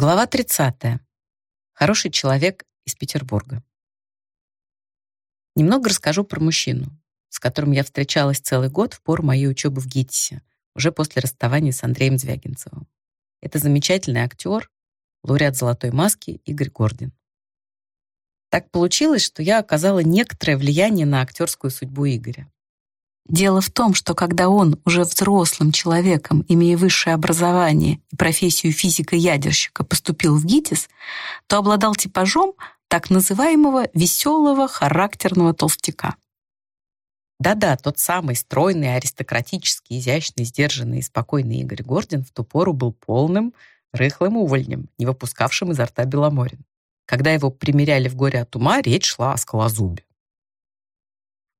Глава 30. Хороший человек из Петербурга. Немного расскажу про мужчину, с которым я встречалась целый год в пору моей учебы в ГИТИСе, уже после расставания с Андреем Звягинцевым. Это замечательный актер, лауреат «Золотой маски» Игорь Гордин. Так получилось, что я оказала некоторое влияние на актерскую судьбу Игоря. Дело в том, что когда он, уже взрослым человеком, имея высшее образование и профессию физика-ядерщика, поступил в ГИТИС, то обладал типажом так называемого веселого характерного толстяка. Да-да, тот самый стройный, аристократический, изящный, сдержанный и спокойный Игорь Гордин в ту пору был полным, рыхлым увольнем, не выпускавшим изо рта Беломорин. Когда его примеряли в горе от ума, речь шла о скалозубе.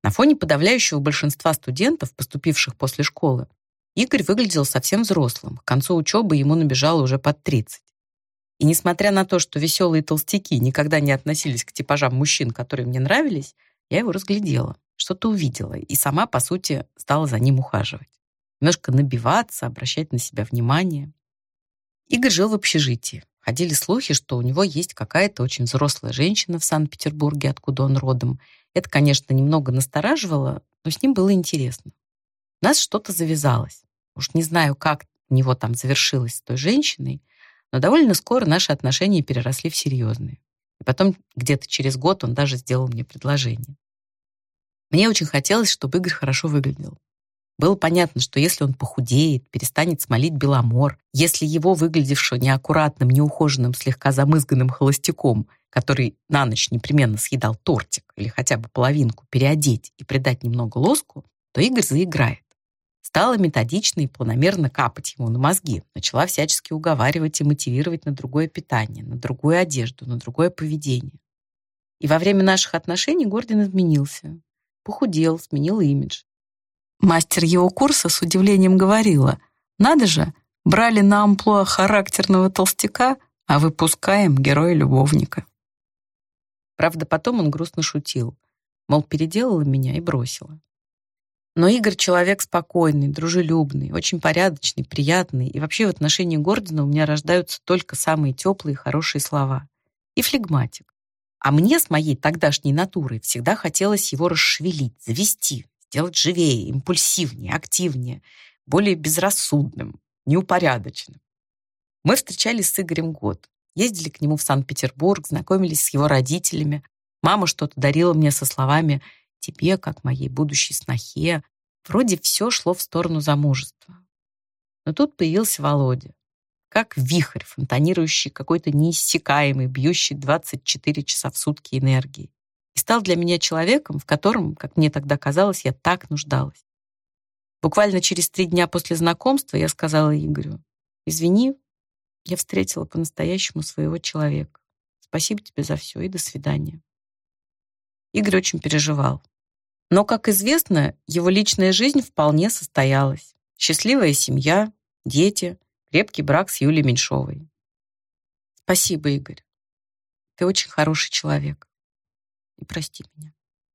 На фоне подавляющего большинства студентов, поступивших после школы, Игорь выглядел совсем взрослым. К концу учебы ему набежало уже под 30. И несмотря на то, что веселые толстяки никогда не относились к типажам мужчин, которые мне нравились, я его разглядела, что-то увидела и сама, по сути, стала за ним ухаживать. Немножко набиваться, обращать на себя внимание. Игорь жил в общежитии. Ходили слухи, что у него есть какая-то очень взрослая женщина в Санкт-Петербурге, откуда он родом, это, конечно, немного настораживало, но с ним было интересно. У нас что-то завязалось. Уж не знаю, как у него там завершилось с той женщиной, но довольно скоро наши отношения переросли в серьезные. И потом где-то через год он даже сделал мне предложение. Мне очень хотелось, чтобы Игорь хорошо выглядел. Было понятно, что если он похудеет, перестанет смолить беломор, если его, выглядевшего неаккуратным, неухоженным, слегка замызганным холостяком, который на ночь непременно съедал тортик или хотя бы половинку, переодеть и придать немного лоску, то Игорь заиграет. Стала методично и планомерно капать ему на мозги, начала всячески уговаривать и мотивировать на другое питание, на другую одежду, на другое поведение. И во время наших отношений Гордин изменился. Похудел, сменил имидж. Мастер его курса с удивлением говорила, «Надо же, брали на амплуа характерного толстяка, а выпускаем героя-любовника». Правда, потом он грустно шутил, мол, переделала меня и бросила. Но Игорь человек спокойный, дружелюбный, очень порядочный, приятный, и вообще в отношении Гордона у меня рождаются только самые теплые хорошие слова. И флегматик. А мне с моей тогдашней натурой всегда хотелось его расшевелить, завести, сделать живее, импульсивнее, активнее, более безрассудным, неупорядоченным. Мы встречались с Игорем год, ездили к нему в Санкт-Петербург, знакомились с его родителями. Мама что-то дарила мне со словами «тебе, как моей будущей снохе». Вроде все шло в сторону замужества. Но тут появился Володя. Как вихрь, фонтанирующий какой-то неиссякаемый, бьющий 24 часа в сутки энергии и стал для меня человеком, в котором, как мне тогда казалось, я так нуждалась. Буквально через три дня после знакомства я сказала Игорю, «Извини, я встретила по-настоящему своего человека. Спасибо тебе за все и до свидания». Игорь очень переживал. Но, как известно, его личная жизнь вполне состоялась. Счастливая семья, дети, крепкий брак с Юлией Меньшовой. Спасибо, Игорь. Ты очень хороший человек и прости меня.